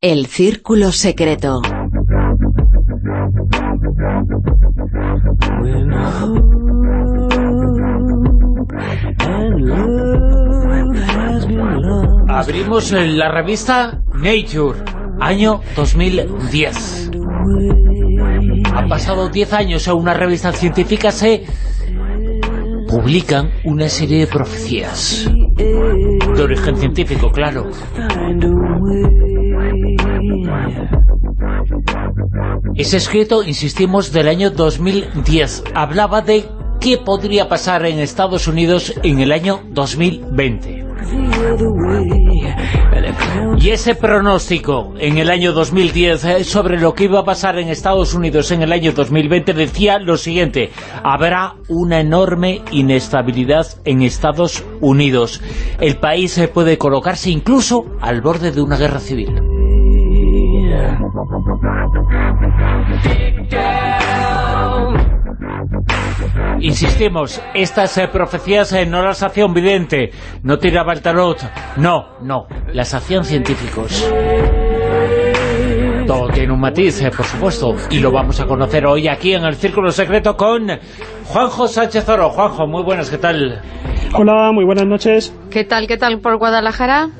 El círculo secreto. Abrimos la revista Nature, año 2010. Han pasado 10 años a una revista científica se publican una serie de profecías de origen científico, claro. Ese escrito, insistimos, del año 2010. Hablaba de qué podría pasar en Estados Unidos en el año 2020. Y ese pronóstico en el año 2010 eh, sobre lo que iba a pasar en Estados Unidos en el año 2020 decía lo siguiente, habrá una enorme inestabilidad en Estados Unidos. El país se puede colocarse incluso al borde de una guerra civil. Insistimos, estas eh, profecías eh, no las hacía un vidente, no tiraba el tarot, no, no, las hacían científicos. Todo tiene un matiz, eh, por supuesto, y lo vamos a conocer hoy aquí en el Círculo Secreto con Juanjo Sánchez Oro. Juanjo, muy buenas, ¿qué tal? Hola, muy buenas noches. ¿Qué tal, qué tal por Guadalajara?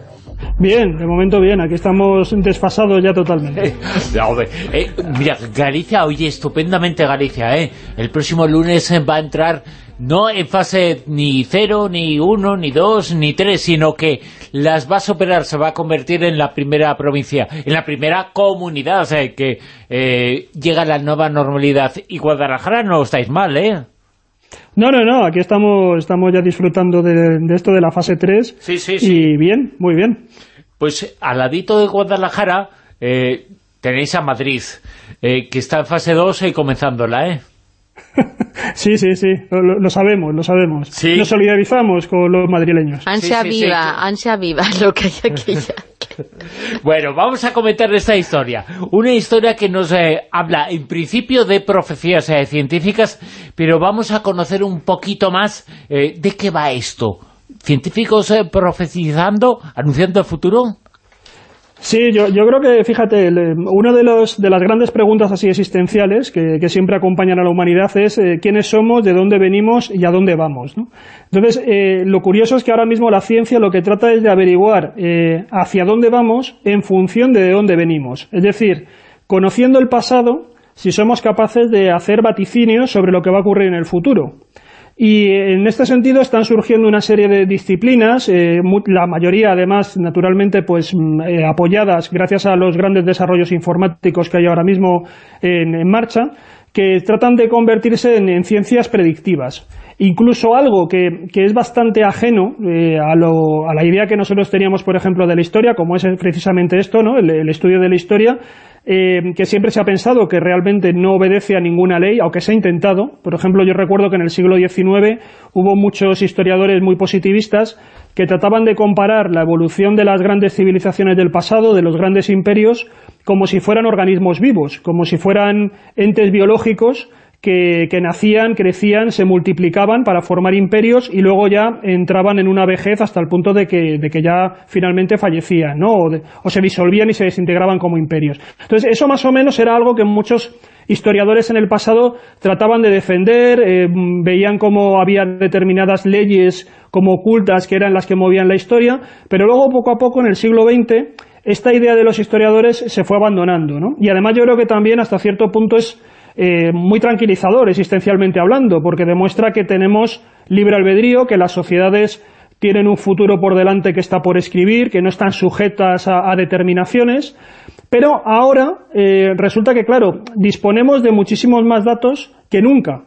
Bien, de momento bien, aquí estamos desfasados ya totalmente. eh, mira, Galicia, oye, estupendamente Galicia, ¿eh? El próximo lunes va a entrar no en fase ni cero, ni uno, ni dos, ni tres, sino que las va a superar, se va a convertir en la primera provincia, en la primera comunidad eh, que eh, llega la nueva normalidad. Y Guadalajara no estáis mal, ¿eh? No, no, no, aquí estamos estamos ya disfrutando de, esto de la fase 3 sí, sí, sí. y bien, muy bien. Pues al ladito de Guadalajara eh, tenéis a Madrid, eh, que está en fase 2 y comenzándola, ¿eh? sí, sí, sí, lo, sabemos, lo sabemos. Nos solidarizamos con los madrileños. Ansia viva, ansia viva, lo que hay aquí ya. Bueno, vamos a comentar esta historia. Una historia que nos eh, habla en principio de profecías eh, científicas, pero vamos a conocer un poquito más eh, de qué va esto. ¿Científicos profetizando, anunciando el futuro? Sí, yo, yo creo que, fíjate, una de, los, de las grandes preguntas así existenciales que, siempre acompañan a la humanidad es eh, quiénes somos, de dónde venimos y a dónde vamos. Entonces, eh, lo curioso es que ahora mismo la ciencia lo que trata es de averiguar eh, hacia dónde vamos en función de dónde venimos. Es decir, conociendo el pasado, si somos capaces de hacer vaticinios sobre lo que va a ocurrir en el futuro. Y en este sentido están surgiendo una serie de disciplinas, eh, la mayoría además naturalmente pues mm, eh, apoyadas gracias a los grandes desarrollos informáticos que hay ahora mismo en, marcha, que tratan de convertirse en, ciencias predictivas. Incluso algo que, que es bastante ajeno eh, a, lo, a, la idea que nosotros teníamos, por ejemplo, de la historia, como es precisamente esto, ¿no? el estudio de la historia, eh, que siempre se ha pensado que realmente no obedece a ninguna ley, aunque se ha intentado. Por ejemplo, yo recuerdo que en el siglo XIX hubo muchos historiadores muy positivistas que trataban de comparar la evolución de las grandes civilizaciones del pasado, de los grandes imperios, como si fueran organismos vivos, como si fueran entes biológicos que, nacían, crecían, se multiplicaban para formar imperios y luego ya entraban en una vejez hasta el punto de que, de que ya finalmente fallecían, ¿no? O, se disolvían y se desintegraban como imperios. Entonces, eso más o menos era algo que muchos historiadores en el pasado trataban de defender, eh, veían cómo había determinadas leyes como ocultas que eran las que movían la historia, pero luego poco a poco en el siglo XX esta idea de los historiadores se fue abandonando, ¿no? Y además yo creo que también hasta cierto punto es eh, muy tranquilizador existencialmente hablando, porque demuestra que tenemos libre albedrío, que las sociedades tienen un futuro por delante que está por escribir, que no están sujetas a, determinaciones, pero ahora eh, resulta que, claro, disponemos de muchísimos más datos que nunca,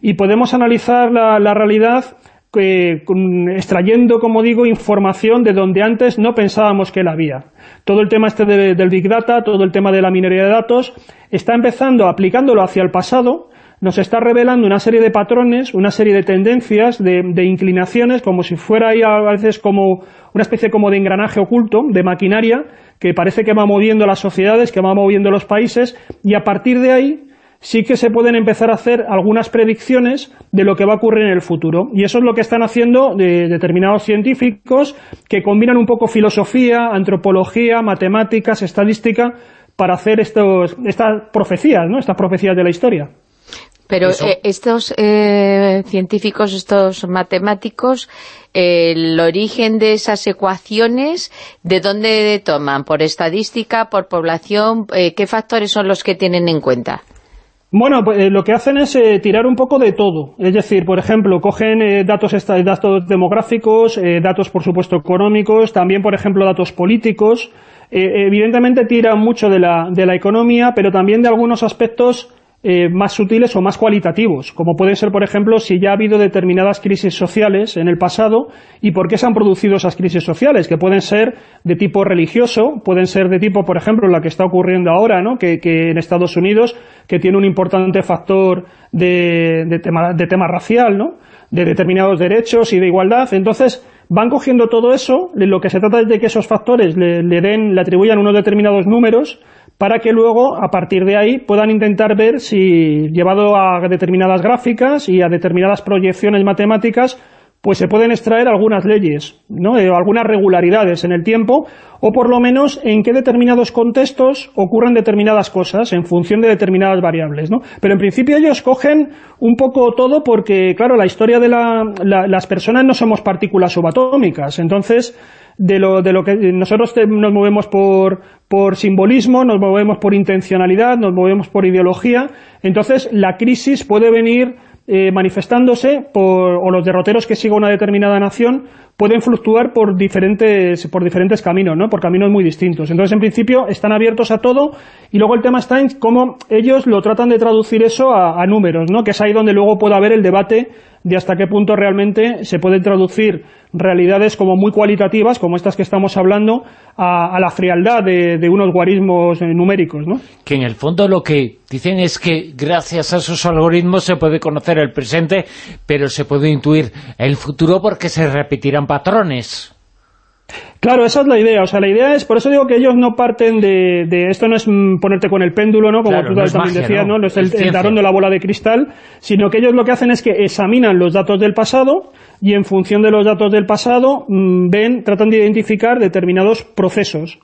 y podemos analizar la realidad extrayendo, como digo, información de donde antes no pensábamos que la había. Todo el tema este del Big Data, todo el tema de la minería de datos, está empezando, aplicándolo hacia el pasado, nos está revelando una serie de patrones, una serie de tendencias, de, inclinaciones, como si fuera ahí a veces como una especie como de engranaje oculto, de maquinaria, que parece que va moviendo las sociedades, que va moviendo los países, y a partir de ahí sí que se pueden empezar a hacer algunas predicciones de lo que va a ocurrir en el futuro. Y eso es lo que están haciendo de determinados científicos que combinan un poco filosofía, antropología, matemáticas, estadística, para hacer estos, estas profecías, ¿no? estas profecías de la historia. Pero eh, estos eh, científicos, estos matemáticos, el origen de esas ecuaciones, ¿de dónde toman? ¿Por estadística, por población? Eh, ¿Qué factores son los que tienen en cuenta? Bueno, pues, lo que hacen es tirar un poco de todo. Es decir, por ejemplo, cogen datos, datos demográficos, datos, por supuesto, económicos, también, por ejemplo, datos políticos. evidentemente tiran mucho de la, de la economía, pero también de algunos aspectos eh, más sutiles o más cualitativos, como puede ser, por ejemplo, si ya ha habido determinadas crisis sociales en el pasado y por qué se han producido esas crisis sociales, que pueden ser de tipo religioso, pueden ser de tipo, por ejemplo, la que está ocurriendo ahora, ¿no? que, en Estados Unidos, que tiene un importante factor de, tema, de tema racial, ¿no? de determinados derechos y de igualdad. Entonces, van cogiendo todo eso, lo que se trata es de que esos factores le, le den, le atribuyan unos determinados números para que luego, a partir de ahí, puedan intentar ver si, llevado a determinadas gráficas y a determinadas proyecciones matemáticas, pues se pueden extraer algunas leyes, ¿no? Eh, algunas regularidades en el tiempo, o por lo menos en qué determinados contextos ocurren determinadas cosas en función de determinadas variables. ¿no? Pero en principio ellos cogen un poco todo porque, claro, la historia de las personas no somos partículas subatómicas, entonces de lo, de lo que nosotros nos movemos por, por simbolismo, nos movemos por intencionalidad, nos movemos por ideología, entonces la crisis puede venir eh, manifestándose por, o los derroteros que siga una determinada nación pueden fluctuar por diferentes, por diferentes caminos, ¿no? por caminos muy distintos. Entonces, en principio, están abiertos a todo y luego el tema está en cómo ellos lo tratan de traducir eso a, a números, ¿no? que es ahí donde luego puede haber el debate de hasta qué punto realmente se pueden traducir realidades como muy cualitativas, como estas que estamos hablando, a, la frialdad de, unos guarismos numéricos, ¿no? Que en el fondo lo que dicen es que gracias a esos algoritmos se puede conocer el presente, pero se puede intuir el futuro porque se repetirán patrones. Claro, esa es la idea. O sea, la idea es, por eso digo que ellos no parten de, esto no es ponerte con el péndulo, ¿no? Como tú también decías, ¿no? No es el, el darón de la bola de cristal, sino que ellos lo que hacen es que examinan los datos del pasado y en función de los datos del pasado mm, ven, tratan de identificar determinados procesos.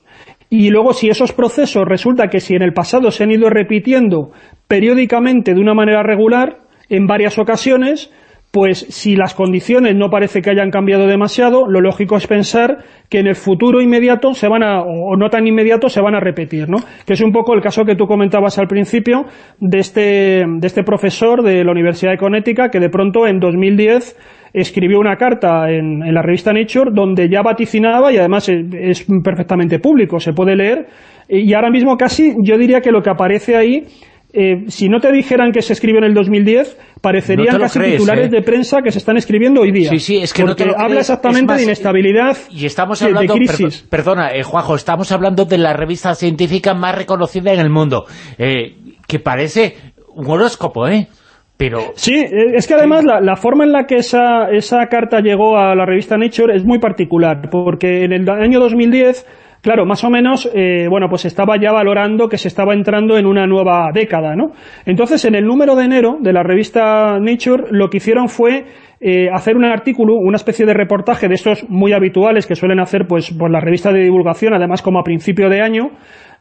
Y luego si esos procesos resulta que si en el pasado se han ido repitiendo periódicamente de una manera regular, en varias ocasiones, pues si las condiciones no parece que hayan cambiado demasiado, lo lógico es pensar que en el futuro inmediato se van a, o no tan inmediato, se van a repetir, ¿no? Que es un poco el caso que tú comentabas al principio de este, de este profesor de la Universidad de Connecticut que de pronto en 2010 escribió una carta en, la revista Nature donde ya vaticinaba, y además es, perfectamente público, se puede leer, y ahora mismo casi yo diría que lo que aparece ahí eh, si no te dijeran que se escribió en el 2010, parecerían casi titulares ¿eh? de prensa que se están escribiendo hoy día. Sí, sí, es que porque habla exactamente de inestabilidad, y estamos hablando, de, crisis. perdona, eh, Juanjo, estamos hablando de la revista científica más reconocida en el mundo, que parece un horóscopo, ¿eh? Pero... Sí, es que además la, la, forma en la que esa, esa carta llegó a la revista Nature es muy particular, porque en el año 2010 Claro, más o menos, eh, bueno, pues estaba ya valorando que se estaba entrando en una nueva década, ¿no? Entonces, en el número de enero de la revista Nature, lo que hicieron fue eh, hacer un artículo, una especie de reportaje de estos muy habituales que suelen hacer pues por la revista de divulgación, además como a principio de año,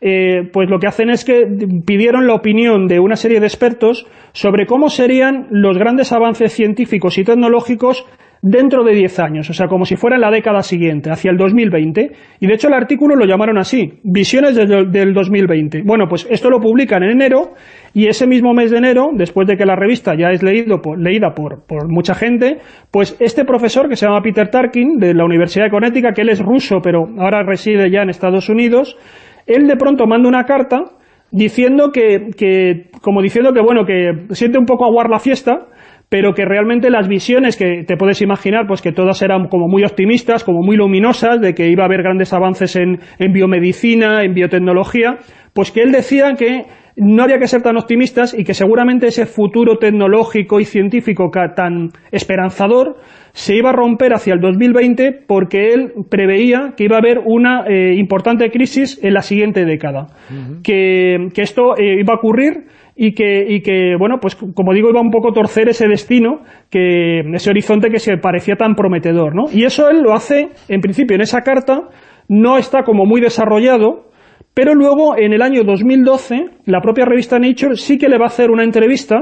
eh, pues lo que hacen es que pidieron la opinión de una serie de expertos sobre cómo serían los grandes avances científicos y tecnológicos dentro de 10 años, o sea, como si fuera en la década siguiente, hacia el 2020, y de hecho el artículo lo llamaron así, Visiones del 2020. Bueno, pues esto lo publican en enero, y ese mismo mes de enero, después de que la revista ya es leído leída por, por mucha gente, pues este profesor, que se llama Peter Tarkin, de la Universidad de Connecticut, que él es ruso, pero ahora reside ya en Estados Unidos, él de pronto manda una carta diciendo que, que como diciendo que, bueno, que siente un poco aguar la fiesta, pero que realmente las visiones que te puedes imaginar, pues que todas eran como muy optimistas, como muy luminosas, de que iba a haber grandes avances en, en biomedicina, en biotecnología, pues que él decía que no había que ser tan optimistas y que seguramente ese futuro tecnológico y científico tan esperanzador se iba a romper hacia el 2020 porque él preveía que iba a haber una eh, importante crisis en la siguiente década, que, esto eh, iba a ocurrir y que, y que, bueno, pues como digo, iba un poco a torcer ese destino, que ese horizonte que se parecía tan prometedor, ¿no? Y eso él lo hace, en principio, en esa carta, no está como muy desarrollado, pero luego, en el año 2012, la propia revista Nature sí que le va a hacer una entrevista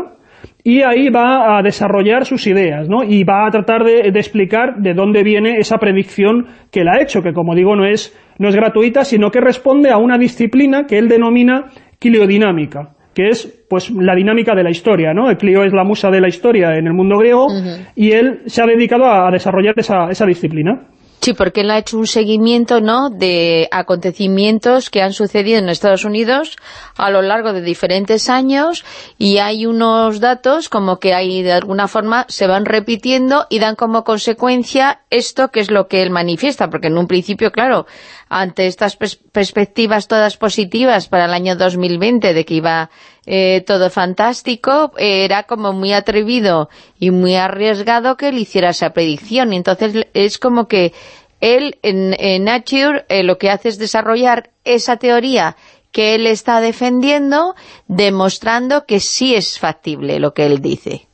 y ahí va a desarrollar sus ideas, ¿no? Y va a tratar de, explicar de dónde viene esa predicción que él ha hecho, que como digo no es, no es gratuita, sino que responde a una disciplina que él denomina quiliodinámica que es pues la dinámica de la historia, ¿no? Clio es la musa de la historia en el mundo griego y él se ha dedicado a, desarrollar esa, esa disciplina. Sí, porque él ha hecho un seguimiento ¿no? de acontecimientos que han sucedido en Estados Unidos a lo largo de diferentes años y hay unos datos como que ahí de alguna forma se van repitiendo y dan como consecuencia esto que es lo que él manifiesta, porque en un principio, claro, ante estas perspectivas todas positivas para el año 2020 de que iba eh, todo fantástico, era como muy atrevido y muy arriesgado que él hiciera esa predicción. Entonces es como que él en, Nature eh, lo que hace es desarrollar esa teoría que él está defendiendo, demostrando que sí es factible lo que él dice.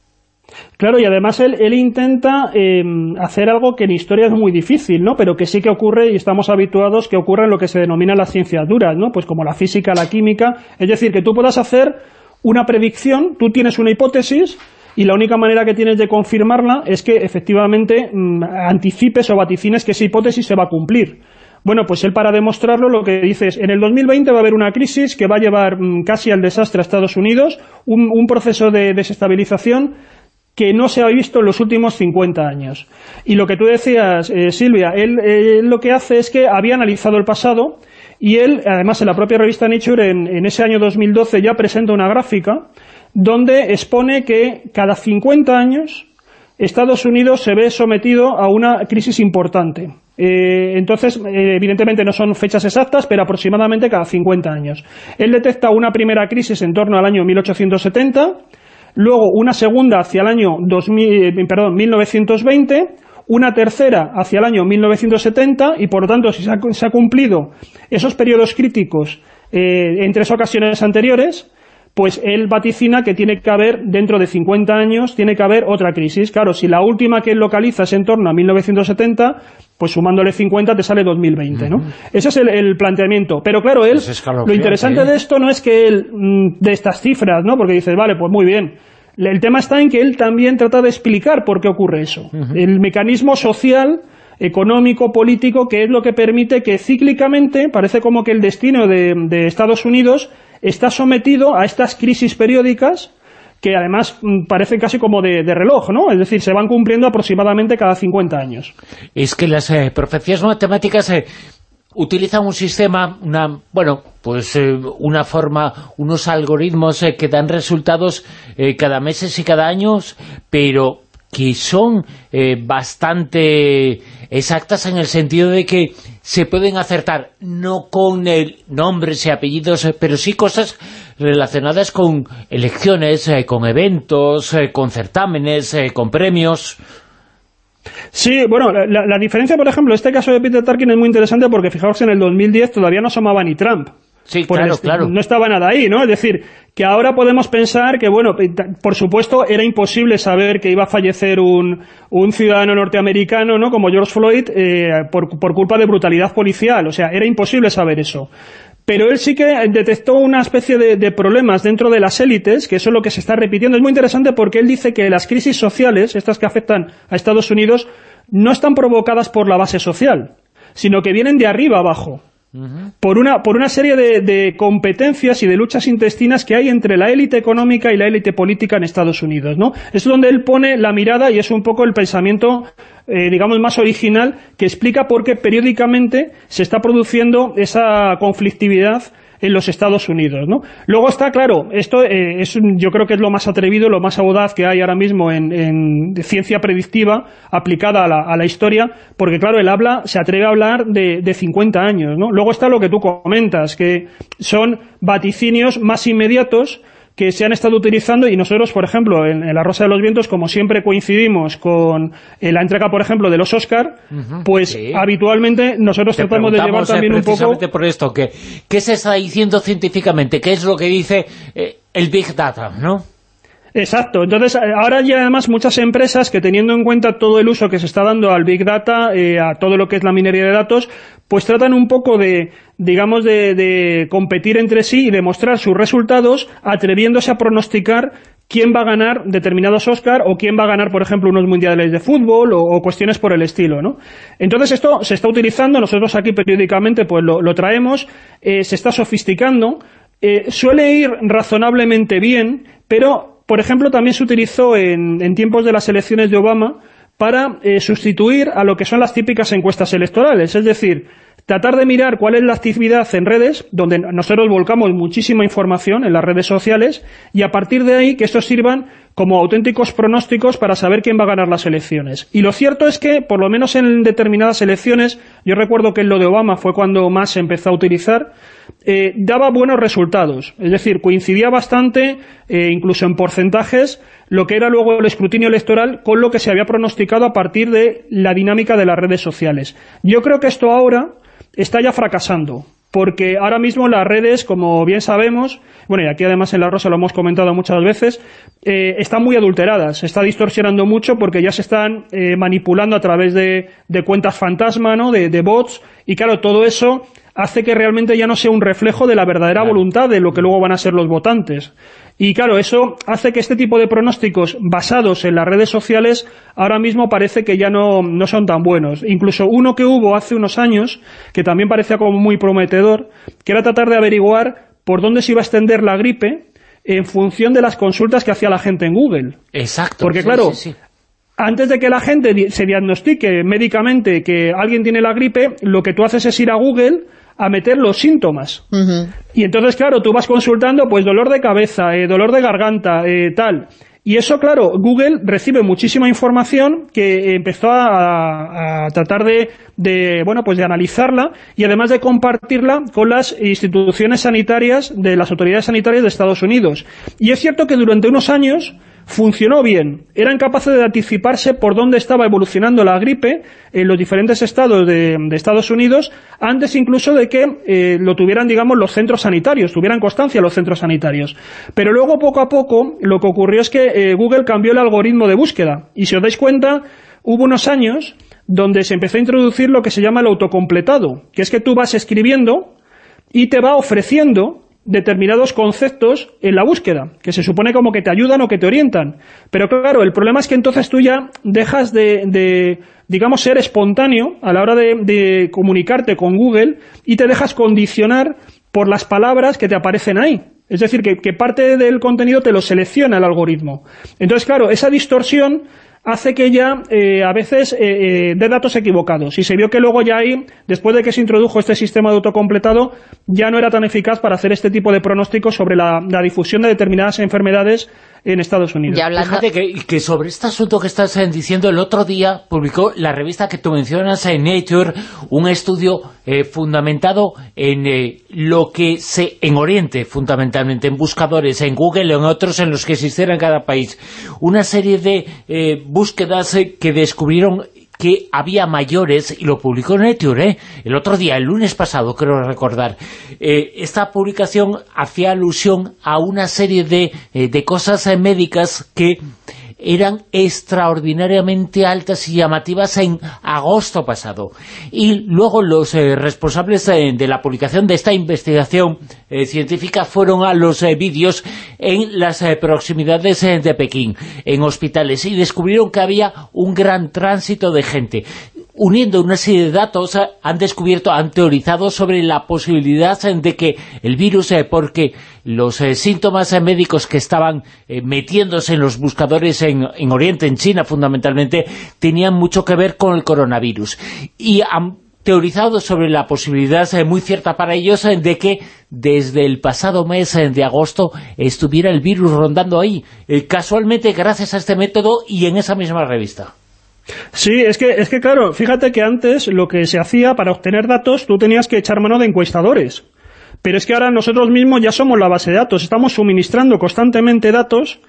Claro, y además él, él intenta em, hacer algo que en historia es muy difícil, ¿no? Pero que sí que ocurre y estamos habituados que ocurra en lo que se denomina las ciencias duras, ¿no? Pues como la física, la química, es decir, que tú puedas hacer una predicción, tú tienes una hipótesis y la única manera que tienes de confirmarla es que efectivamente mm, anticipes o vaticines que esa hipótesis se va a cumplir. Bueno, pues él para demostrarlo lo que dice es, en el 2020 va a haber una crisis que va a llevar mm, casi al desastre a Estados Unidos, un, un proceso de desestabilización que no se ha visto en los últimos 50 años. Y lo que tú decías, eh, Silvia, él, lo que hace es que había analizado el pasado y él, además en la propia revista Nature, en, ese año 2012 ya presenta una gráfica donde expone que cada 50 años Estados Unidos se ve sometido a una crisis importante. Eh, entonces, eh, evidentemente no son fechas exactas, pero aproximadamente cada 50 años. Él detecta una primera crisis en torno al año 1870, luego una segunda hacia el año 2000, eh, perdón, 1920, una tercera hacia el año 1970 y por lo tanto si se ha, cumplido esos periodos críticos eh, en tres ocasiones anteriores, pues él vaticina que tiene que haber, dentro de 50 años, tiene que haber otra crisis. Claro, si la última que él localiza es en torno a 1970, pues sumándole 50 te sale 2020, ¿no? Ese es el, planteamiento. Pero claro, él, pues lo interesante de esto no es que él, mm, de estas cifras, ¿no? Porque dices, vale, pues muy bien, el tema está en que él también trata de explicar por qué ocurre eso. El mecanismo social, económico, político, que es lo que permite que cíclicamente, parece como que el destino de, Estados Unidos está sometido a estas crisis periódicas que además mm, parecen casi como de, reloj, ¿no? Es decir, se van cumpliendo aproximadamente cada 50 años. Es que las eh, profecías matemáticas eh, utilizan un sistema, una bueno, pues eh, una forma, unos algoritmos que dan resultados cada meses y cada año, pero que son bastante exactas en el sentido de que se pueden acertar, no con el nombres y apellidos, pero sí cosas relacionadas con elecciones, con eventos, con certámenes, con premios... Sí, bueno, la, diferencia, por ejemplo, este caso de Peter Tarkin es muy interesante porque fijaos en el 2010 todavía no llamaba ni Trump. Sí, claro, claro. No estaba nada ahí, ¿no? Es decir, que ahora podemos pensar que, bueno, por supuesto era imposible saber que iba a fallecer un, un ciudadano norteamericano, ¿no? Como George Floyd, eh, por, por culpa de brutalidad policial. O sea, era imposible saber eso pero él sí que detectó una especie de, problemas dentro de las élites, que eso es lo que se está repitiendo. Es muy interesante porque él dice que las crisis sociales, estas que afectan a Estados Unidos, no están provocadas por la base social, sino que vienen de arriba abajo. Por, una, por una serie de, competencias y de luchas intestinas que hay entre la élite económica y la élite política en Estados Unidos. ¿no? Es donde él pone la mirada y es un poco el pensamiento eh, digamos, más original, que explica por qué periódicamente se está produciendo esa conflictividad en los Estados Unidos. ¿no? Luego está, claro, esto eh, es, yo creo que es lo más atrevido, lo más audaz que hay ahora mismo en, ciencia predictiva aplicada a la, historia, porque claro, él habla, se atreve a hablar de, de 50 años. ¿no? Luego está lo que tú comentas, que son vaticinios más inmediatos que se han estado utilizando y nosotros, por ejemplo, en, La Rosa de los Vientos, como siempre coincidimos con eh, la entrega, por ejemplo, de los Oscar, pues habitualmente nosotros tratamos de llevar también un poco... por esto, que, ¿qué se está diciendo científicamente? ¿Qué es lo que dice eh, el Big Data, no? Exacto. Entonces, eh, ahora ya además muchas empresas que teniendo en cuenta todo el uso que se está dando al Big Data, a todo lo que es la minería de datos, pues tratan un poco de, digamos, de, competir entre sí y demostrar sus resultados atreviéndose a pronosticar quién va a ganar determinados Oscar o quién va a ganar, por ejemplo, unos mundiales de fútbol o, cuestiones por el estilo, ¿no? Entonces esto se está utilizando, nosotros aquí periódicamente pues lo, traemos, eh, se está sofisticando, eh, suele ir razonablemente bien, pero, por ejemplo, también se utilizó en, en tiempos de las elecciones de Obama para eh, sustituir a lo que son las típicas encuestas electorales, es decir, tratar de mirar cuál es la actividad en redes, donde nosotros volcamos muchísima información en las redes sociales, y a partir de ahí que estos sirvan como auténticos pronósticos para saber quién va a ganar las elecciones. Y lo cierto es que, por lo menos en determinadas elecciones, yo recuerdo que en lo de Obama fue cuando más se empezó a utilizar, eh, daba buenos resultados. Es decir, coincidía bastante, eh, incluso en porcentajes, lo que era luego el escrutinio electoral con lo que se había pronosticado a partir de la dinámica de las redes sociales. Yo creo que esto ahora está ya fracasando porque ahora mismo las redes, como bien sabemos, bueno, y aquí además en La Rosa lo hemos comentado muchas veces, eh, están muy adulteradas, se está distorsionando mucho porque ya se están eh, manipulando a través de, cuentas fantasma, ¿no?, de, de, bots, y claro, todo eso hace que realmente ya no sea un reflejo de la verdadera voluntad de lo que luego van a ser los votantes. Y claro, eso hace que este tipo de pronósticos basados en las redes sociales ahora mismo parece que ya no, no son tan buenos. Incluso uno que hubo hace unos años, que también parecía como muy prometedor, que era tratar de averiguar por dónde se iba a extender la gripe en función de las consultas que hacía la gente en Google. Exacto. Porque claro, antes de que la gente se diagnostique médicamente que alguien tiene la gripe, lo que tú haces es ir a Google a meter los síntomas. Y entonces, claro, tú vas consultando, pues, dolor de cabeza, eh, dolor de garganta, eh, tal. Y eso, claro, Google recibe muchísima información que empezó a, tratar de, de, bueno, pues de analizarla y además de compartirla con las instituciones sanitarias de las autoridades sanitarias de Estados Unidos. Y es cierto que durante unos años funcionó bien. Eran capaces de anticiparse por dónde estaba evolucionando la gripe en los diferentes estados de, Estados Unidos, antes incluso de que eh, lo tuvieran, digamos, los centros sanitarios, tuvieran constancia los centros sanitarios. Pero luego, poco a poco, lo que ocurrió es que eh, Google cambió el algoritmo de búsqueda. Y si os dais cuenta, hubo unos años donde se empezó a introducir lo que se llama el autocompletado, que es que tú vas escribiendo y te va ofreciendo determinados conceptos en la búsqueda, que se supone como que te ayudan o que te orientan. Pero claro, el problema es que entonces tú ya dejas de, digamos, ser espontáneo a la hora de, comunicarte con Google y te dejas condicionar por las palabras que te aparecen ahí. Es decir, que, que parte del contenido te lo selecciona el algoritmo. Entonces, claro, esa distorsión hace que ya eh, a veces eh, eh, dé datos equivocados. Y se vio que luego ya ahí, después de que se introdujo este sistema de autocompletado, ya no era tan eficaz para hacer este tipo de pronósticos sobre la difusión de determinadas enfermedades en Estados Unidos. Fíjate que, sobre este asunto que estás eh, diciendo, el otro día publicó la revista que tú mencionas en Nature un estudio eh, fundamentado en eh, lo que se en Oriente, fundamentalmente, en buscadores, en Google, en otros en los que existieran en cada país. Una serie de búsquedas que descubrieron que había mayores, y lo publicó Nature, ¿eh? el otro día, el lunes pasado, creo recordar. Eh, esta publicación hacía alusión a una serie de, eh, de cosas médicas que eran extraordinariamente altas y llamativas en agosto pasado. Y luego los eh, responsables eh, de la publicación de esta investigación eh, científica fueron a los vídeos en las proximidades de Pekín, en hospitales, y descubrieron que había un gran tránsito de gente uniendo una serie de datos, han descubierto, han teorizado sobre la posibilidad de que el virus, porque los síntomas médicos que estaban metiéndose en los buscadores en, en Oriente, en China fundamentalmente, tenían mucho que ver con el coronavirus. Y han teorizado sobre la posibilidad eh, muy cierta para ellos eh, de que desde el pasado mes eh, de agosto estuviera el virus rondando ahí, casualmente gracias a este método y en esa misma revista. Sí, es que, es que claro, fíjate que antes lo que se hacía para obtener datos, tú tenías que echar mano de encuestadores. Pero es que ahora nosotros mismos ya somos la base de datos, estamos suministrando constantemente datos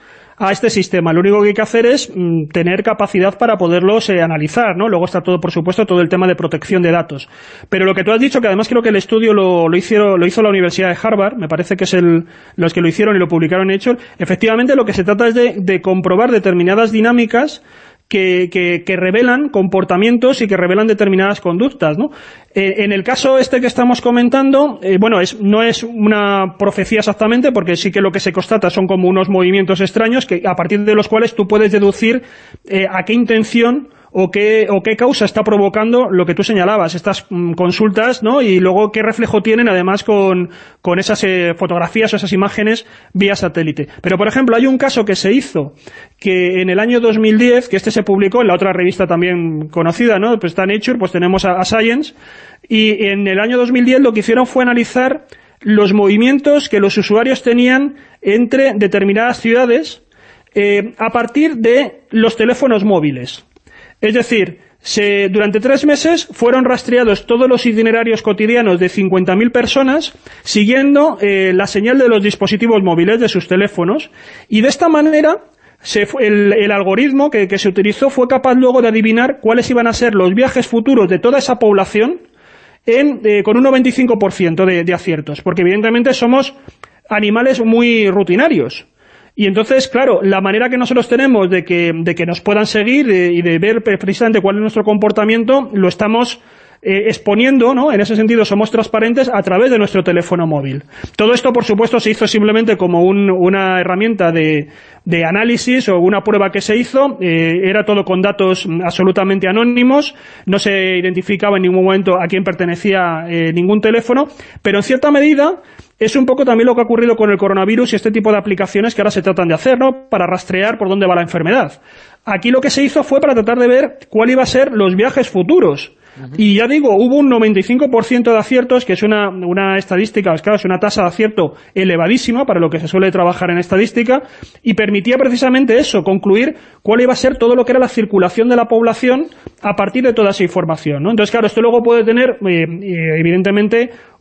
a este sistema. Lo único que hay que hacer es mm, tener capacidad para poderlos eh, analizar, ¿no? Luego está todo, por supuesto, todo el tema de protección de datos. Pero lo que tú has dicho, que además creo que el estudio lo, lo, hicieron, lo hizo la Universidad de Harvard, me parece que es el, los que lo hicieron y lo publicaron hecho, efectivamente lo que se trata es de, de comprobar determinadas dinámicas que, que, revelan comportamientos y que revelan determinadas conductas. ¿no? Eh, en el caso este que estamos comentando, eh, bueno, es, no es una profecía exactamente, porque sí que lo que se constata son como unos movimientos extraños que a partir de los cuales tú puedes deducir eh, a qué intención o qué, o qué causa está provocando lo que tú señalabas, estas mm, consultas, ¿no? Y luego qué reflejo tienen además con, con esas eh, fotografías o esas imágenes vía satélite. Pero, por ejemplo, hay un caso que se hizo que en el año 2010, que este se publicó en la otra revista también conocida, ¿no? Pues está Nature, pues tenemos a, Science, y en el año 2010 lo que hicieron fue analizar los movimientos que los usuarios tenían entre determinadas ciudades eh, a partir de los teléfonos móviles. Es decir, durante tres meses fueron rastreados todos los itinerarios cotidianos de 50.000 personas siguiendo eh, la señal de los dispositivos móviles de sus teléfonos y de esta manera el, algoritmo que, se utilizó fue capaz luego de adivinar cuáles iban a ser los viajes futuros de toda esa población eh, con un 95% de, de aciertos, porque evidentemente somos animales muy rutinarios. Y entonces, claro, la manera que nosotros tenemos de que, de que nos puedan seguir y de ver precisamente cuál es nuestro comportamiento, lo estamos eh, exponiendo, ¿no? En ese sentido somos transparentes a través de nuestro teléfono móvil. Todo esto, por supuesto, se hizo simplemente como una herramienta de, de, análisis o una prueba que se hizo. Eh, era todo con datos absolutamente anónimos. No se identificaba en ningún momento a quién pertenecía eh, ningún teléfono. Pero en cierta medida es un poco también lo que ha ocurrido con el coronavirus y este tipo de aplicaciones que ahora se tratan de hacer, ¿no? Para rastrear por dónde va la enfermedad. Aquí lo que se hizo fue para tratar de ver cuál iba a ser los viajes futuros y ya digo, hubo un 95% de aciertos, que es una, una estadística, claro, es una tasa de acierto elevadísima para lo que se suele trabajar en estadística, y permitía precisamente eso, concluir cuál iba a ser todo lo que era la circulación de la población a partir de toda esa información. ¿no? Entonces, claro, esto luego puede tener, eh, eh,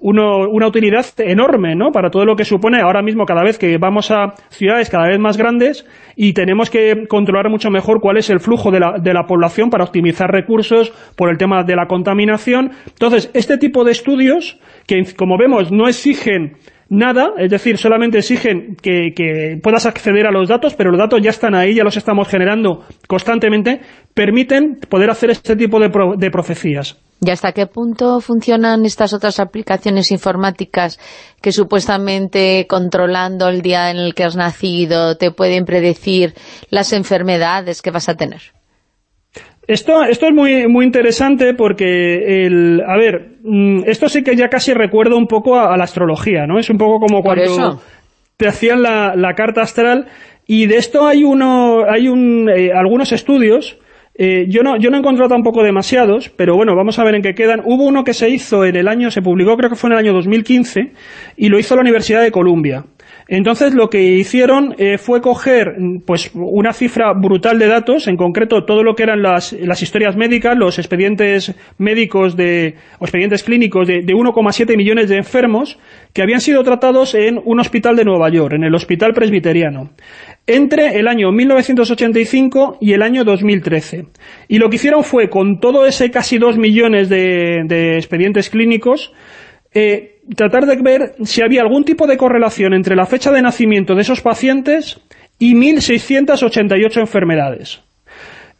una utilidad enorme ¿no? para todo lo que supone ahora mismo cada vez que vamos a ciudades cada vez más grandes y tenemos que controlar mucho mejor cuál es el flujo de la, de la población para optimizar recursos por el tema de la contaminación. Entonces, este tipo de estudios, que como vemos no exigen nada, es decir, solamente exigen que, que, puedas acceder a los datos, pero los datos ya están ahí, ya los estamos generando constantemente, permiten poder hacer este tipo de, de profecías. ¿Y hasta qué punto funcionan estas otras aplicaciones informáticas que supuestamente controlando el día en el que has nacido te pueden predecir las enfermedades que vas a tener? Esto, esto es muy, muy interesante porque, el, a ver, mm, esto sí que ya casi recuerda un poco a, la astrología, ¿no? Es un poco como cuando te hacían la, la, carta astral y de esto hay uno, hay un, eh, algunos estudios eh, yo, no, yo no he encontrado tampoco demasiados, pero bueno, vamos a ver en qué quedan. Hubo uno que se hizo en el año, se publicó creo que fue en el año 2015, y lo hizo la Universidad de Columbia. Entonces lo que hicieron eh, fue coger pues una cifra brutal de datos, en concreto todo lo que eran las, las historias médicas, los expedientes médicos de, o expedientes clínicos de, de 1,7 millones de enfermos que habían sido tratados en un hospital de Nueva York, en el Hospital Presbiteriano, entre el año 1985 y el año 2013. Y lo que hicieron fue, con todo ese casi 2 millones de, de expedientes clínicos, eh, tratar de ver si había algún tipo de correlación entre la fecha de nacimiento de esos pacientes y 1.688 enfermedades.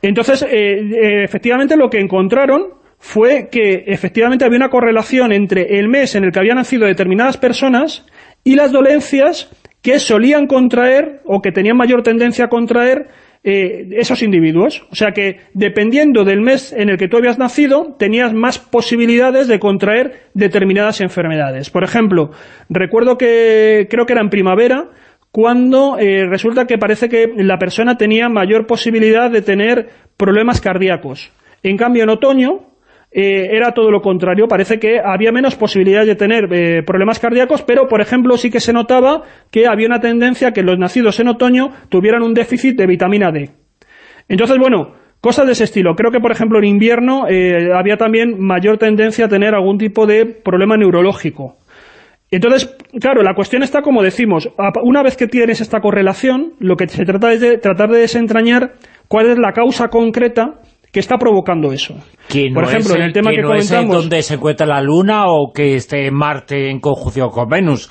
Entonces, eh, eh, efectivamente lo que encontraron fue que efectivamente había una correlación entre el mes en el que habían nacido determinadas personas y las dolencias que solían contraer o que tenían mayor tendencia a contraer eh, esos individuos. O sea que, dependiendo del mes en el que tú habías nacido, tenías más posibilidades de contraer determinadas enfermedades. Por ejemplo, recuerdo que creo que era en primavera, cuando eh, resulta que parece que la persona tenía mayor posibilidad de tener problemas cardíacos. En cambio, en otoño, eh, era todo lo contrario, parece que había menos posibilidades de tener eh, problemas cardíacos, pero por ejemplo sí que se notaba que había una tendencia que los nacidos en otoño tuvieran un déficit de vitamina D. Entonces, bueno, cosas de ese estilo. Creo que por ejemplo en invierno eh, había también mayor tendencia a tener algún tipo de problema neurológico. Entonces, claro, la cuestión está como decimos, una vez que tienes esta correlación, lo que se trata es de tratar de desentrañar cuál es la causa concreta que está provocando eso. Por ejemplo, en el tema que, comentamos... donde se encuentra la Luna o que esté Marte en conjunción con Venus.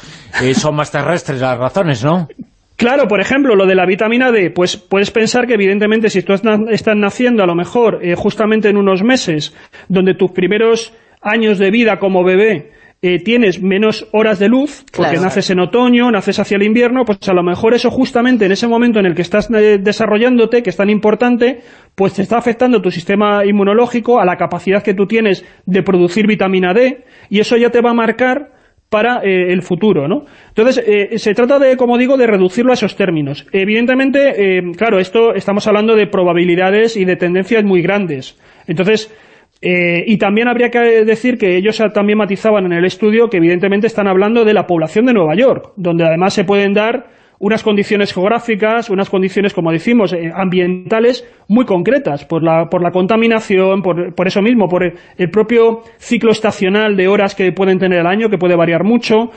son más terrestres las razones, ¿no? Claro, por ejemplo, lo de la vitamina D, pues puedes pensar que evidentemente si tú estás naciendo a lo mejor eh, justamente en unos meses donde tus primeros años de vida como bebé eh, tienes menos horas de luz, porque naces en otoño, naces hacia el invierno, pues a lo mejor eso justamente en ese momento en el que estás eh, desarrollándote, que es tan importante, pues te está afectando tu sistema inmunológico, a la capacidad que tú tienes de producir vitamina D, y eso ya te va a marcar para eh, el futuro, ¿no? Entonces, se trata de, como digo, de reducirlo a esos términos. Evidentemente, claro, esto estamos hablando de probabilidades y de tendencias muy grandes. Entonces, eh, y también habría que decir que ellos también matizaban en el estudio que evidentemente están hablando de la población de Nueva York, donde además se pueden dar unas condiciones geográficas, unas condiciones, como decimos, eh, ambientales muy concretas, por la, por la contaminación, por, por eso mismo, por el, propio ciclo estacional de horas que pueden tener al año, que puede variar mucho,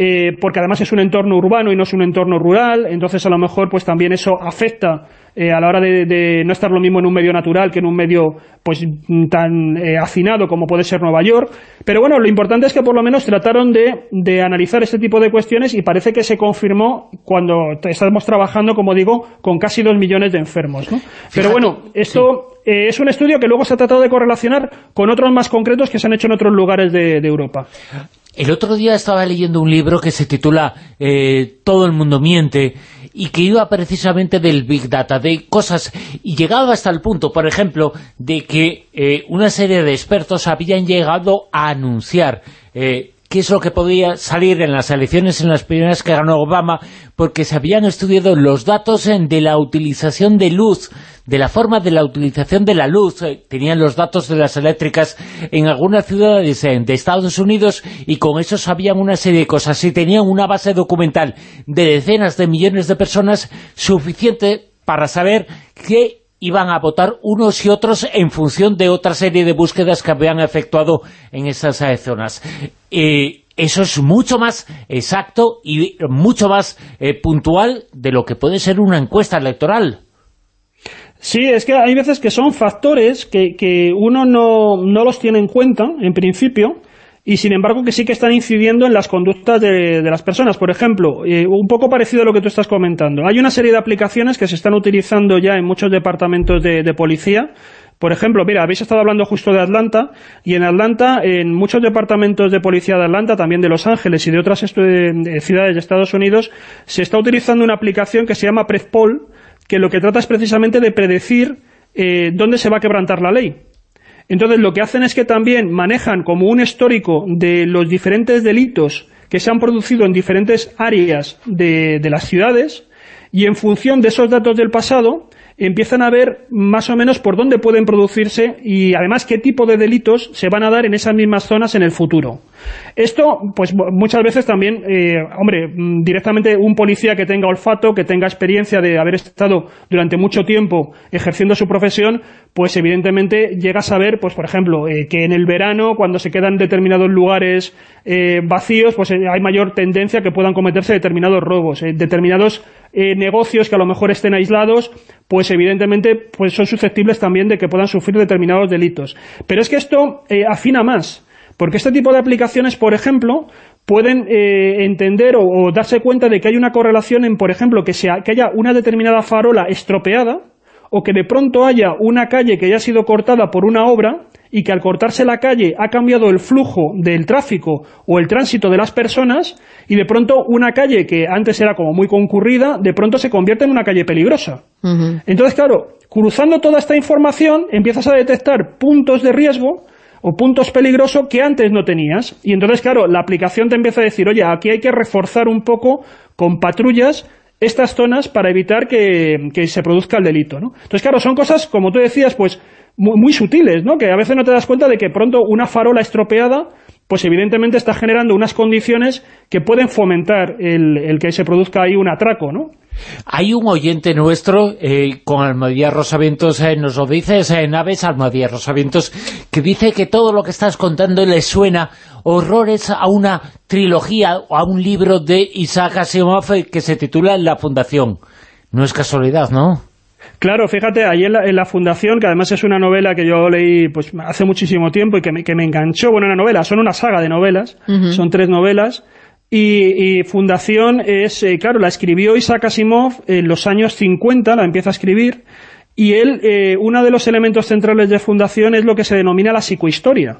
eh, porque además es un entorno urbano y no es un entorno rural, entonces a lo mejor pues también eso afecta eh, a la hora de, no estar lo mismo en un medio natural que en un medio pues tan eh, hacinado como puede ser Nueva York. Pero bueno, lo importante es que por lo menos trataron de, analizar este tipo de cuestiones y parece que se confirmó cuando estamos trabajando, como digo, con casi dos millones de enfermos. Pero bueno, esto eh, es un estudio que luego se ha tratado de correlacionar con otros más concretos que se han hecho en otros lugares de, Europa. El otro día estaba leyendo un libro que se titula Todo el mundo miente y que iba precisamente del Big Data, de cosas, y llegaba hasta el punto, por ejemplo, de que eh, una serie de expertos habían llegado a anunciar eh, qué es lo que podía salir en las elecciones en las primeras que ganó Obama, porque se habían estudiado los datos de la utilización de luz, de la forma de la utilización de la luz. Eh, tenían los datos de las eléctricas en algunas ciudades eh, de Estados Unidos y con eso sabían una serie de cosas. Y tenían una base documental de decenas de millones de personas suficiente para saber qué iban a votar unos y otros en función de otra serie de búsquedas que habían efectuado en esas eh, zonas. Eh, eso es mucho más exacto y mucho más eh, puntual de lo que puede ser una encuesta electoral. Sí, es que hay veces que son factores que, que uno no, no los tiene en cuenta, en principio, y sin embargo que sí que están incidiendo en las conductas de, las personas. Por ejemplo, eh, un poco parecido a lo que tú estás comentando. Hay una serie de aplicaciones que se están utilizando ya en muchos departamentos de, policía, por ejemplo, mira, habéis estado hablando justo de Atlanta, y en Atlanta, en muchos departamentos de policía de Atlanta, también de Los Ángeles y de otras ciudades de Estados Unidos, se está utilizando una aplicación que se llama PrezPol, que lo que trata es precisamente de predecir eh, dónde se va a quebrantar la ley. Entonces lo que hacen es que también manejan como un histórico de los diferentes delitos que se han producido en diferentes áreas de, de las ciudades y en función de esos datos del pasado empiezan a ver más o menos por dónde pueden producirse y además qué tipo de delitos se van a dar en esas mismas zonas en el futuro. Esto, pues muchas veces también, eh, hombre, mm, directamente un policía que tenga olfato, que tenga experiencia de haber estado durante mucho tiempo ejerciendo su profesión, pues evidentemente llega a saber, pues por ejemplo, eh, que en el verano, cuando se quedan determinados lugares eh, vacíos, pues hay mayor tendencia que puedan cometerse determinados robos, determinados negocios que a lo mejor estén aislados, pues evidentemente pues son susceptibles también de que puedan sufrir determinados delitos. Pero es que esto afina más, porque este tipo de aplicaciones, por ejemplo, pueden eh, entender o, darse cuenta de que hay una correlación en, por ejemplo, que, sea, que haya una determinada farola estropeada o que de pronto haya una calle que haya sido cortada por una obra y que al cortarse la calle ha cambiado el flujo del tráfico o el tránsito de las personas y de pronto una calle que antes era como muy concurrida, de pronto se convierte en una calle peligrosa. Entonces, claro, cruzando toda esta información empiezas a detectar puntos de riesgo o puntos peligrosos que antes no tenías. Y entonces, claro, la aplicación te empieza a decir, oye, aquí hay que reforzar un poco con patrullas estas zonas para evitar que, se produzca el delito, ¿no? Entonces, claro, son cosas, como tú decías, pues muy, sutiles, ¿no? Que a veces no te das cuenta de que pronto una farola estropeada, pues evidentemente está generando unas condiciones que pueden fomentar el, el que se produzca ahí un atraco, ¿no? Hay un oyente nuestro, eh, con Almadía Rosavientos, eh, nos lo dice, eh, Naves Almadía Rosavientos, que dice que todo lo que estás contando le suena horrores a una trilogía o a un libro de Isaac Asimov que se titula La Fundación. No es casualidad, ¿no? Claro, fíjate, ahí en la, Fundación, que además es una novela que yo leí pues hace muchísimo tiempo y que me, que me enganchó, bueno, una novela, son una saga de novelas, son tres novelas, y, Fundación es, eh, claro, la escribió Isaac Asimov en los años 50, la empieza a escribir, y él, eh, uno de los elementos centrales de Fundación es lo que se denomina la psicohistoria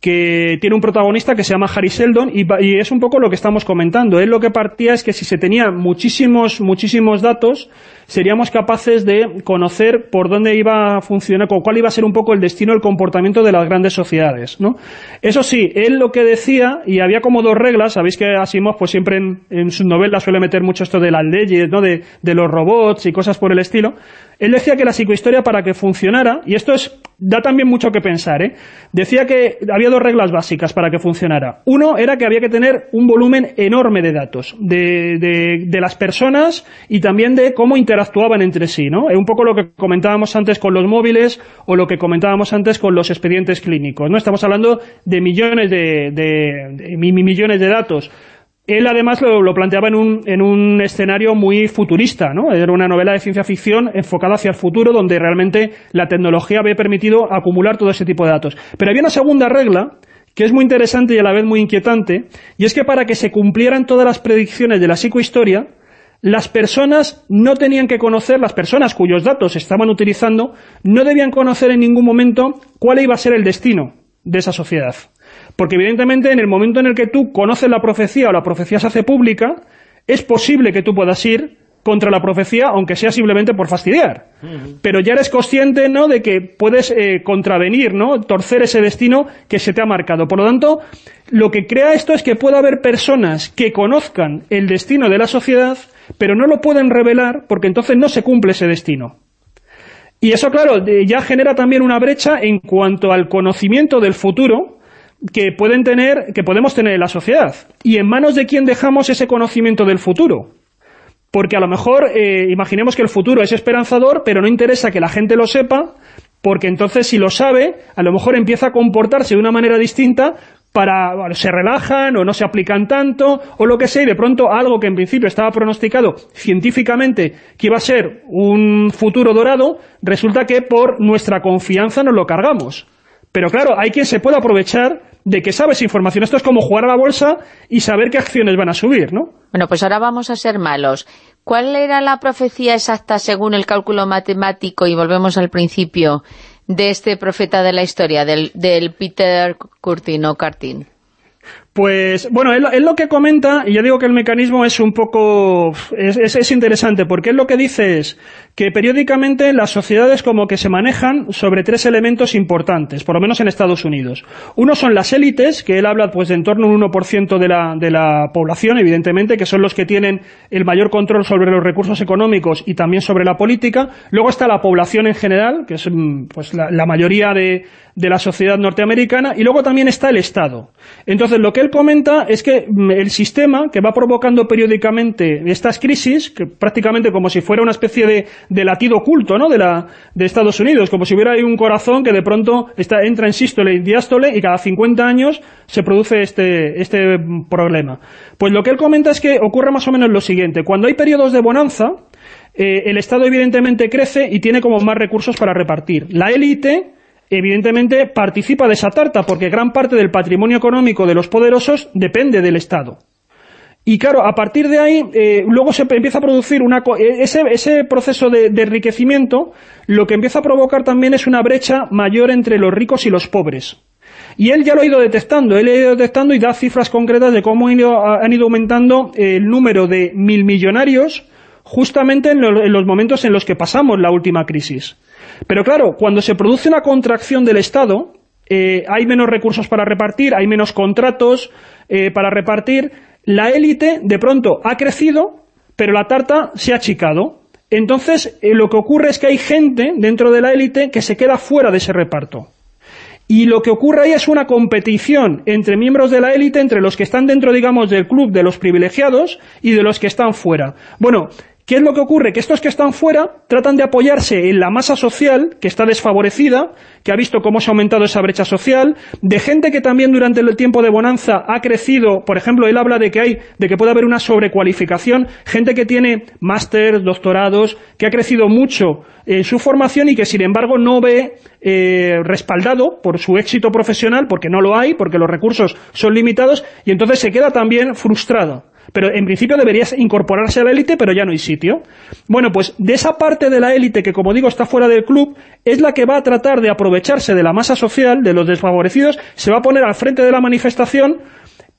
que tiene un protagonista que se llama Harry Seldon y, y, es un poco lo que estamos comentando. Él lo que partía es que si se tenía muchísimos, muchísimos datos, seríamos capaces de conocer por dónde iba a funcionar, cuál iba a ser un poco el destino, el comportamiento de las grandes sociedades. ¿no? Eso sí, él lo que decía, y había como dos reglas, sabéis que Asimov pues siempre en, sus novelas suele meter mucho esto de las leyes, ¿no? de, los robots y cosas por el estilo, él decía que la psicohistoria para que funcionara, y esto es da también mucho que pensar, ¿eh? decía que había dos reglas básicas para que funcionara. Uno era que había que tener un volumen enorme de datos, de, las personas y también de cómo interactuaban entre sí, ¿no? Es un poco lo que comentábamos antes con los móviles o lo que comentábamos antes con los expedientes clínicos, ¿no? Estamos hablando de millones de, de millones de datos. Él además lo, planteaba en un, en un, escenario muy futurista, ¿no? Era una novela de ciencia ficción enfocada hacia el futuro, donde realmente la tecnología había permitido acumular todo ese tipo de datos. Pero había una segunda regla, que es muy interesante y a la vez muy inquietante, y es que para que se cumplieran todas las predicciones de la psicohistoria, las personas no tenían que conocer, las personas cuyos datos estaban utilizando, no debían conocer en ningún momento cuál iba a ser el destino de esa sociedad. Porque evidentemente en el momento en el que tú conoces la profecía o la profecía se hace pública, es posible que tú puedas ir contra la profecía, aunque sea simplemente por fastidiar. Pero ya eres consciente ¿no? de que puedes eh, contravenir, ¿no? torcer ese destino que se te ha marcado. Por lo tanto, lo que crea esto es que pueda haber personas que conozcan el destino de la sociedad, pero no lo pueden revelar porque entonces no se cumple ese destino. Y eso, claro, ya genera también una brecha en cuanto al conocimiento del futuro, que pueden tener, que podemos tener en la sociedad. ¿Y en manos de quién dejamos ese conocimiento del futuro? Porque a lo mejor, eh, imaginemos que el futuro es esperanzador, pero no interesa que la gente lo sepa, porque entonces si lo sabe, a lo mejor empieza a comportarse de una manera distinta para, se relajan o no se aplican tanto o lo que sea, y de pronto algo que en principio estaba pronosticado científicamente que iba a ser un futuro dorado, resulta que por nuestra confianza nos lo cargamos. Pero claro, hay quien se puede aprovechar de que sabes información. Esto es como jugar a la bolsa y saber qué acciones van a subir, ¿no? Bueno, pues ahora vamos a ser malos. ¿Cuál era la profecía exacta según el cálculo matemático, y volvemos al principio, de este profeta de la historia, del, del Peter Curtin o Cartin? Pues, bueno, él, lo que comenta, y ya digo que el mecanismo es un poco... Es, es, interesante, porque él lo que dice es que periódicamente las sociedades como que se manejan sobre tres elementos importantes, por lo menos en Estados Unidos. Uno son las élites, que él habla pues de en torno a un 1% de la, de la población, evidentemente, que son los que tienen el mayor control sobre los recursos económicos y también sobre la política. Luego está la población en general, que es mm, pues la, mayoría de, de la sociedad norteamericana, y luego también está el Estado. Entonces, lo que él comenta es que mm, el sistema que va provocando periódicamente estas crisis, que prácticamente como si fuera una especie de, latido oculto ¿no? de, la, de Estados Unidos, como si hubiera ahí un corazón que de pronto está, entra en sístole y diástole y cada 50 años se produce este, este problema. Pues lo que él comenta es que ocurre más o menos lo siguiente. Cuando hay periodos de bonanza, eh, el Estado evidentemente crece y tiene como más recursos para repartir. La élite evidentemente participa de esa tarta porque gran parte del patrimonio económico de los poderosos depende del Estado. Y claro, a partir de ahí, eh, luego se empieza a producir una, eh, ese, proceso de, enriquecimiento, lo que empieza a provocar también es una brecha mayor entre los ricos y los pobres. Y él ya lo ha ido detectando, él ha ido detectando y da cifras concretas de cómo han ido, han ido aumentando el número de mil millonarios justamente en, los momentos en los que pasamos la última crisis. Pero claro, cuando se produce una contracción del Estado, eh, hay menos recursos para repartir, hay menos contratos para repartir, la élite de pronto ha crecido, pero la tarta se ha achicado. Entonces, eh, lo que ocurre es que hay gente dentro de la élite que se queda fuera de ese reparto. Y lo que ocurre ahí es una competición entre miembros de la élite, entre los que están dentro, digamos, del club de los privilegiados y de los que están fuera. Bueno, ¿Qué es lo que ocurre? Que estos que están fuera tratan de apoyarse en la masa social, que está desfavorecida, que ha visto cómo se ha aumentado esa brecha social, de gente que también durante el tiempo de bonanza ha crecido, por ejemplo, él habla de que hay, de que puede haber una sobrecualificación, gente que tiene máster, doctorados, que ha crecido mucho en su formación y que sin embargo no ve eh, respaldado por su éxito profesional, porque no lo hay, porque los recursos son limitados, y entonces se queda también frustrado pero en principio deberías incorporarse a la élite, pero ya no hay sitio. Bueno, pues de esa parte de la élite que, como digo, está fuera del club, es la que va a tratar de aprovecharse de la masa social, de los desfavorecidos, se va a poner al frente de la manifestación,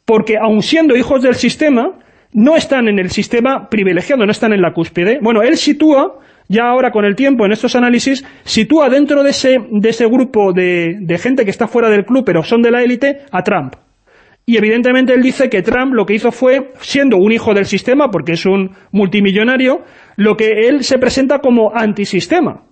porque aun siendo hijos del sistema, no están en el sistema privilegiado, no están en la cúspide. Bueno, él sitúa, ya ahora con el tiempo en estos análisis, sitúa dentro de ese, de ese grupo de, de gente que está fuera del club, pero son de la élite, a Trump. Y evidentemente él dice que Trump lo que hizo fue, siendo un hijo del sistema, porque es un multimillonario, lo que él se presenta como antisistema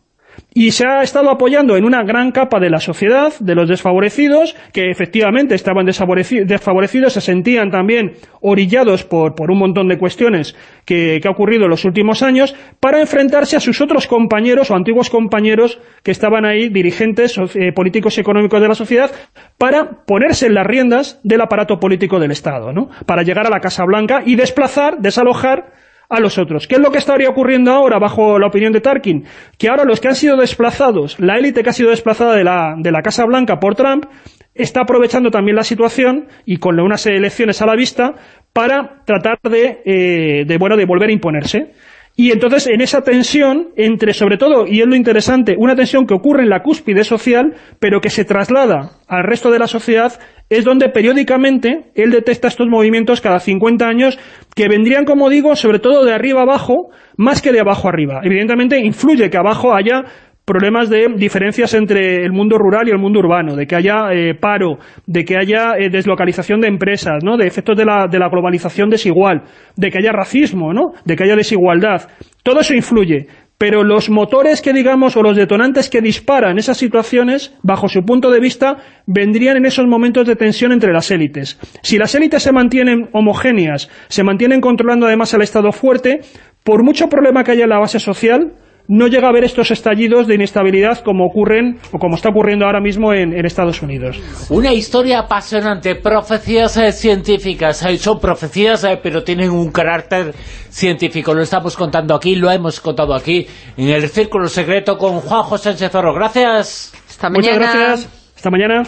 y se ha estado apoyando en una gran capa de la sociedad, de los desfavorecidos, que efectivamente estaban desfavorecidos, se sentían también orillados por, por un montón de cuestiones que, que ha ocurrido en los últimos años, para enfrentarse a sus otros compañeros o antiguos compañeros que estaban ahí, dirigentes eh, políticos y económicos de la sociedad, para ponerse en las riendas del aparato político del Estado, ¿no? para llegar a la Casa Blanca y desplazar, desalojar a los otros. ¿Qué es lo que estaría ocurriendo ahora, bajo la opinión de Tarkin? Que ahora los que han sido desplazados, la élite que ha sido desplazada de la, de la Casa Blanca por Trump, está aprovechando también la situación, y con unas elecciones a la vista, para tratar de, eh, de, bueno, de volver a imponerse. Y entonces, en esa tensión, entre, sobre todo, y es lo interesante, una tensión que ocurre en la cúspide social, pero que se traslada al resto de la sociedad, es donde periódicamente él detecta estos movimientos cada 50 años que vendrían, como digo, sobre todo de arriba abajo, más que de abajo arriba. Evidentemente influye que abajo haya problemas de diferencias entre el mundo rural y el mundo urbano, de que haya eh, paro, de que haya eh, deslocalización de empresas, ¿no? de efectos de la, de la globalización desigual, de que haya racismo, ¿no? de que haya desigualdad. Todo eso influye, pero los motores que digamos, o los detonantes que disparan esas situaciones, bajo su punto de vista, vendrían en esos momentos de tensión entre las élites. Si las élites se mantienen homogéneas, se mantienen controlando además el Estado fuerte, por mucho problema que haya en la base social, no llega a haber estos estallidos de inestabilidad como ocurren o como está ocurriendo ahora mismo en, Estados Unidos. Una historia apasionante, profecías eh, científicas, eh, son profecías eh, pero tienen un carácter científico, lo estamos contando aquí, lo hemos contado aquí en el Círculo Secreto con Juan José Sánchez Zorro. Gracias. Hasta mañana. Muchas gracias. Hasta mañana.